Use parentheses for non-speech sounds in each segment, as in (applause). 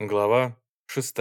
Глава 6.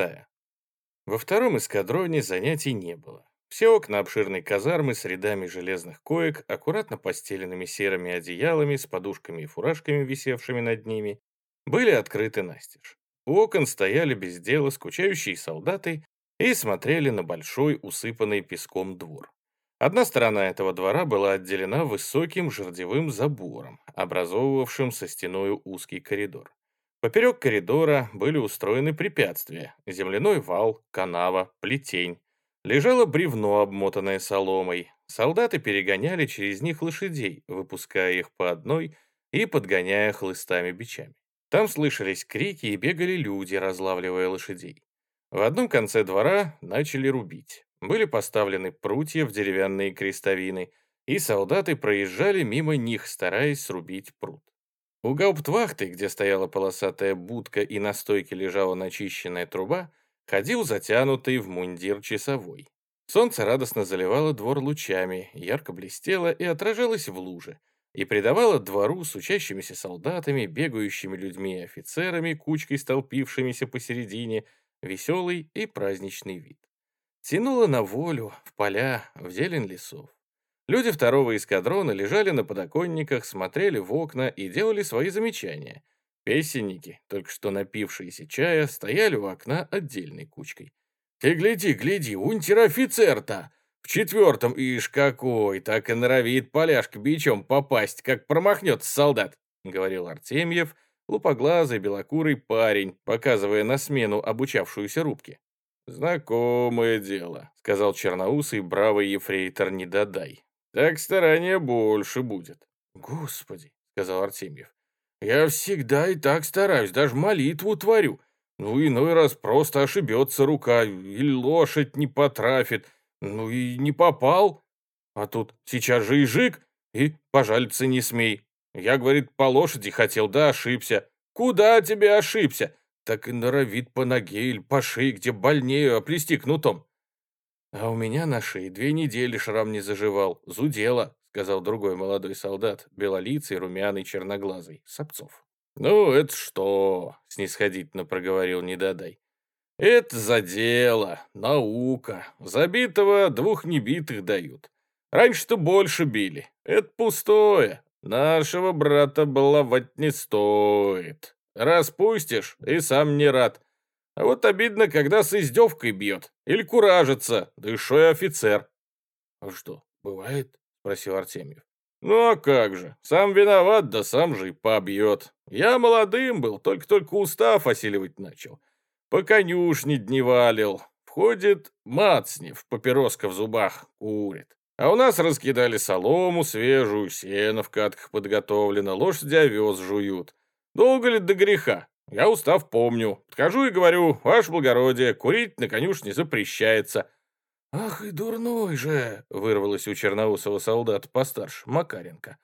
Во втором эскадроне занятий не было. Все окна обширной казармы с рядами железных коек, аккуратно постеленными серыми одеялами с подушками и фуражками, висевшими над ними, были открыты настежь. У окон стояли без дела скучающие солдаты и смотрели на большой, усыпанный песком двор. Одна сторона этого двора была отделена высоким жердевым забором, образовывавшим со стеной узкий коридор. Поперек коридора были устроены препятствия – земляной вал, канава, плетень. Лежало бревно, обмотанное соломой. Солдаты перегоняли через них лошадей, выпуская их по одной и подгоняя хлыстами-бичами. Там слышались крики и бегали люди, разлавливая лошадей. В одном конце двора начали рубить. Были поставлены прутья в деревянные крестовины, и солдаты проезжали мимо них, стараясь срубить пруд. У гауптвахты, где стояла полосатая будка и на стойке лежала начищенная труба, ходил затянутый в мундир часовой. Солнце радостно заливало двор лучами, ярко блестело и отражалось в луже, и придавало двору с учащимися солдатами, бегающими людьми и офицерами, кучкой столпившимися посередине, веселый и праздничный вид. Тянуло на волю, в поля, в зелень лесов. Люди второго эскадрона лежали на подоконниках, смотрели в окна и делали свои замечания. Песенники, только что напившиеся чая, стояли у окна отдельной кучкой. «Ты гляди, гляди, унтер-офицер-то! В четвертом, ишь какой, так и норовит поляшка бичом попасть, как промахнется солдат!» — говорил Артемьев, лупоглазый белокурый парень, показывая на смену обучавшуюся рубке. «Знакомое дело», — сказал черноусый бравый ефрейтор Недодай. Так старания больше будет. Господи, сказал Артемьев. Я всегда и так стараюсь, даже молитву творю. Ну, иной раз просто ошибется рука, или лошадь не потрафит, ну и не попал. А тут сейчас же и жик, и пожалиться не смей. Я, говорит, по лошади хотел, да ошибся. Куда тебе ошибся? Так и норовит по ноге или по шее, где больнее, оплести кнутом. «А у меня на шее две недели шрам не заживал. Зудело», — сказал другой молодой солдат, белолицый, румяный, черноглазый, Сапцов. «Ну, это что?» — снисходительно проговорил Недодай. «Это за дело, наука. Забитого двух небитых дают. Раньше-то больше били. Это пустое. Нашего брата баловать не стоит. Распустишь, и сам не рад. А вот обидно, когда с издевкой бьет. Или куражится, да еще и офицер. «А что, бывает?» — спросил Артемьев. «Ну а как же, сам виноват, да сам же и побьет. Я молодым был, только-только устав осиливать начал. По конюшне дневалил. Входит Мацнев, папироска в зубах, курит. А у нас раскидали солому свежую, сено в катках подготовлено, лошади овес жуют. Долго ли до греха? Я устав помню. Подхожу и говорю, ваше благородие, курить на конюшне запрещается. «Ах и дурной же!» — вырвалось у черноусого солдата постарше, Макаренко.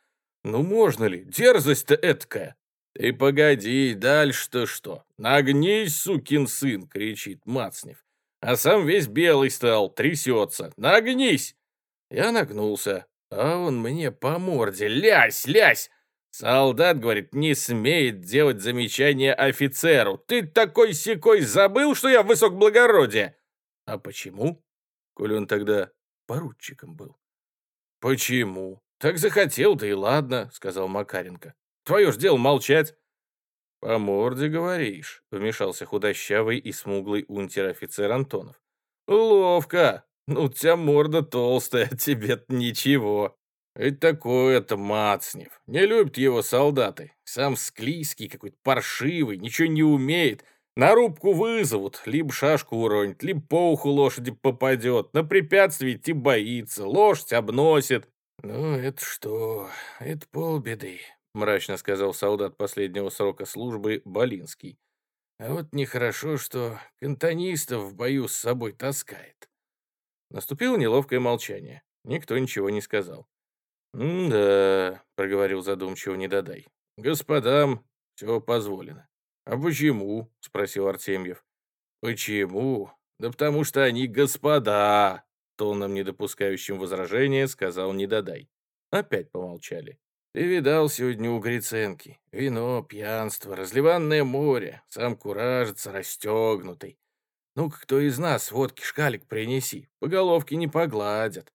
«Ну можно ли? Дерзость-то эткая!» «Ты погоди, дальше-то что? Нагнись, сукин сын!» — кричит Мацнев. А сам весь белый стал, трясется. «Нагнись!» Я нагнулся, а он мне по морде. «Лясь, лясь! Солдат, говорит, не смеет делать замечания офицеру. Ты такой секой забыл, что я высок благородия? А почему? Коль он тогда поручиком был. Почему? Так захотел, да и ладно, сказал Макаренко. Твое ж дело молчать. По морде говоришь, вмешался худощавый и смуглый унтер-офицер Антонов. Ловко. Ну, у тебя морда толстая, (laughs) тебе-то ничего. Это такое-то Мацнев. Не любят его солдаты. Сам склизкий, какой-то паршивый, ничего не умеет. На рубку вызовут, либо шашку уронит, либо по уху лошади попадет. На препятствие идти боится, лошадь обносит. «Ну, это что? Это полбеды», — мрачно сказал солдат последнего срока службы Болинский. «А вот нехорошо, что кантонистов в бою с собой таскает». Наступило неловкое молчание. Никто ничего не сказал. «Да», — проговорил задумчиво Недодай, — «господам все позволено». «А почему?» — спросил Артемьев. «Почему? Да потому что они господа», — тоном, не допускающим возражения, сказал Недодай. Опять помолчали. Ты видал сегодня у Гриценки. Вино, пьянство, разливанное море, сам куражится, расстегнутый. Ну-ка, кто из нас водки шкалик принеси, по головке не погладят.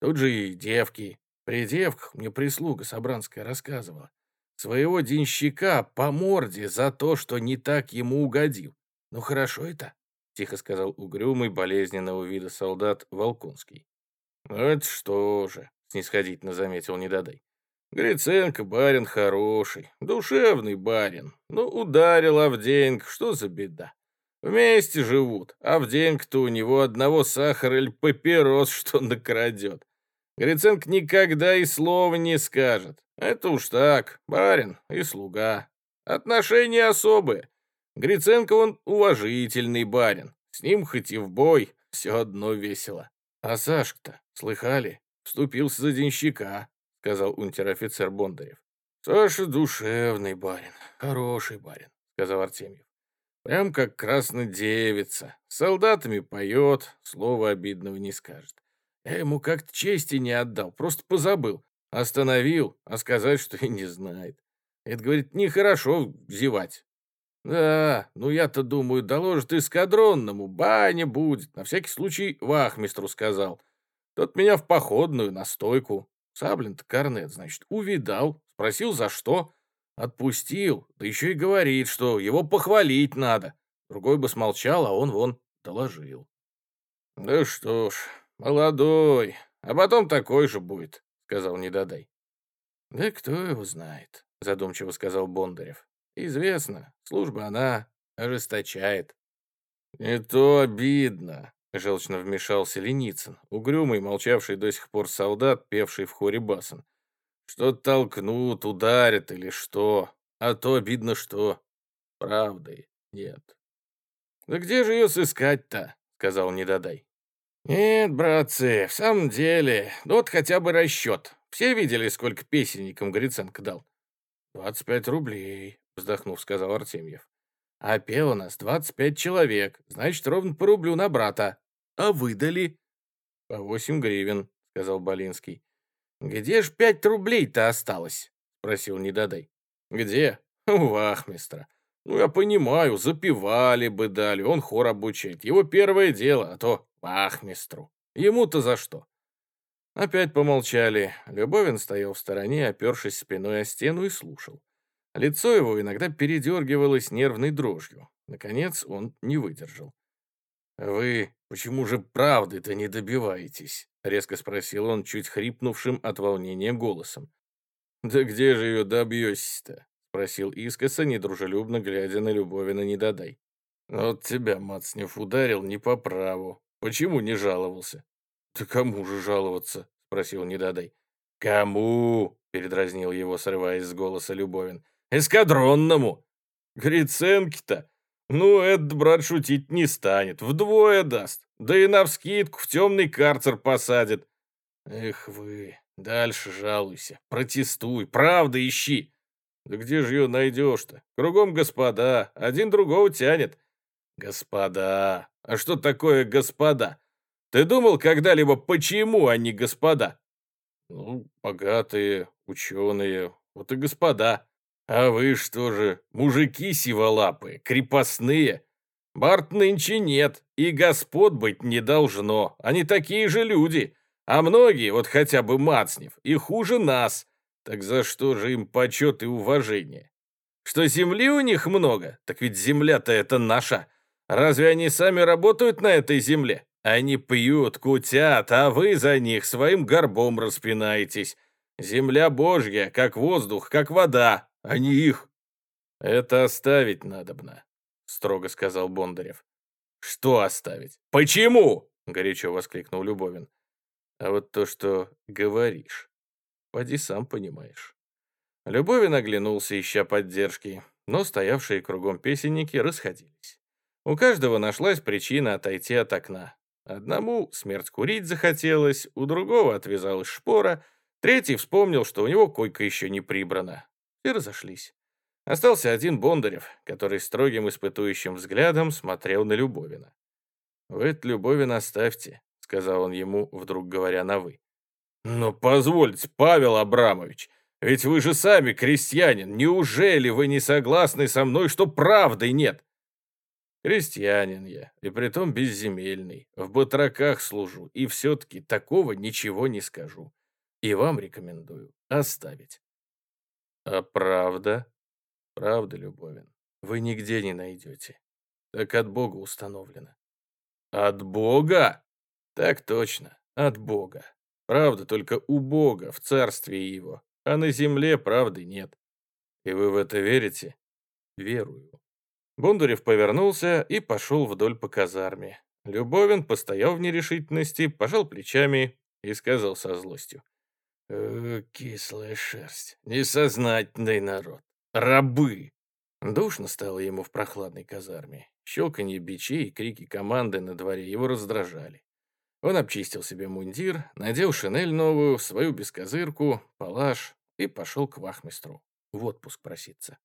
Тут же и девки. При девках мне прислуга Собранская рассказывала. Своего денщика по морде за то, что не так ему угодил. Ну хорошо это, тихо сказал угрюмый, болезненного вида солдат Волконский. «Это что же», — снисходительно заметил Недодай. Гриценко барин хороший, душевный барин. Ну, ударил Авдеенко, что за беда? Вместе живут. Авдеенко-то у него одного сахара или папирос, что накрадет. Гриценко никогда и слова не скажет. Это уж так, барин и слуга. Отношения особые. Гриценко он уважительный барин. С ним хоть и в бой, все одно весело. А Сашка-то, слыхали, вступился за денщика сказал унтер-офицер Бондарев. «Саша душевный барин, хороший барин», — сказал Артемьев. «Прям как красная девица. С солдатами поет, слова обидного не скажет. Я ему как-то чести не отдал, просто позабыл. Остановил, а сказать, что и не знает. Это, говорит, нехорошо зевать. Да, ну я-то думаю, доложит эскадронному, баня будет. На всякий случай вахмистру сказал. Тот меня в походную, на стойку. Саблин-то корнет, значит, увидал, спросил за что, отпустил, да еще и говорит, что его похвалить надо. Другой бы смолчал, а он вон доложил. «Да что ж, молодой, а потом такой же будет», — сказал Недодай. «Да кто его знает», — задумчиво сказал Бондарев. «Известно, служба она ожесточает». «Не то обидно», Желчно вмешался Леницын, угрюмый, молчавший до сих пор солдат, певший в хоре басом. Что толкнут, ударят или что, а то обидно что. Правды нет. «Да где же ее сыскать-то?» — сказал Недодай. «Нет, братцы, в самом деле, ну вот хотя бы расчет. Все видели, сколько песенникам Гриценко дал?» «Двадцать пять рублей», — вздохнув, сказал Артемьев. «А пел у нас двадцать пять человек, значит, ровно по рублю на брата. А выдали?» «По восемь гривен», — сказал Болинский. «Где ж пять рублей-то осталось?» — спросил Недодай. «Где? У вахмистра. Ну, я понимаю, запивали бы дали, он хор обучает. Его первое дело, а то вахмистру. Ему-то за что?» Опять помолчали. Любовин стоял в стороне, опершись спиной о стену и слушал. Лицо его иногда передергивалось нервной дрожью. Наконец он не выдержал. «Вы почему же правды-то не добиваетесь?» — резко спросил он, чуть хрипнувшим от волнения голосом. «Да где же ее добьетесь-то?» — спросил искоса, недружелюбно глядя на Любовина «Недодай». «Вот тебя Мацнев ударил не по праву. Почему не жаловался?» «Да кому же жаловаться?» — спросил «Недодай». «Кому?» — передразнил его, срываясь с голоса Любовин. «Эскадронному!» «Гриценки-то!» Ну, этот брат шутить не станет, вдвое даст. Да и навскидку в темный карцер посадит. Эх вы, дальше жалуйся, протестуй, правда ищи. Да где же ее найдешь-то? Кругом господа, один другого тянет. Господа, а что такое господа? Ты думал когда-либо, почему они господа? Ну, богатые, ученые, вот и господа. «А вы что же, мужики сиволапые, крепостные? Барт нынче нет, и господ быть не должно, они такие же люди, а многие, вот хотя бы Мацнев, и хуже нас. Так за что же им почет и уважение? Что земли у них много? Так ведь земля-то это наша. Разве они сами работают на этой земле? Они пьют, кутят, а вы за них своим горбом распинаетесь. Земля Божья, как воздух, как вода, а не их. Это оставить надобно, строго сказал Бондарев. Что оставить? Почему? горячо воскликнул Любовин. А вот то, что говоришь, поди сам понимаешь. Любовин оглянулся, ища поддержки, но стоявшие кругом песенники расходились. У каждого нашлась причина отойти от окна. Одному смерть курить захотелось, у другого отвязалась шпора, третий вспомнил, что у него койка еще не прибрана и разошлись. Остался один Бондарев, который строгим испытующим взглядом смотрел на Любовина. «Вы это Любовин оставьте», — сказал он ему, вдруг говоря на «вы». «Но позвольте, Павел Абрамович, Ведь вы же сами крестьянин. Неужели вы не согласны со мной, что правды нет? Крестьянин я, и притом безземельный. В батраках служу, и все-таки такого ничего не скажу. И вам рекомендую оставить. А правда? Правда, Любовин, вы нигде не найдете. Так от Бога установлено. От Бога? Так точно, от Бога. Правда только у Бога, в царстве его, а на земле правды нет. И вы в это верите? Верую. Бондарев повернулся и пошел вдоль по казарме. Любовин постоял в нерешительности, пожал плечами и сказал со злостью. «Э, «Кислая шерсть, несознательный народ, рабы!» Душно стало ему в прохладной казарме. Щелканье бичей и крики команды на дворе его раздражали. Он обчистил себе мундир, надел шинель новую, свою бескозырку, палаш и пошел к вахмистру в отпуск проситься.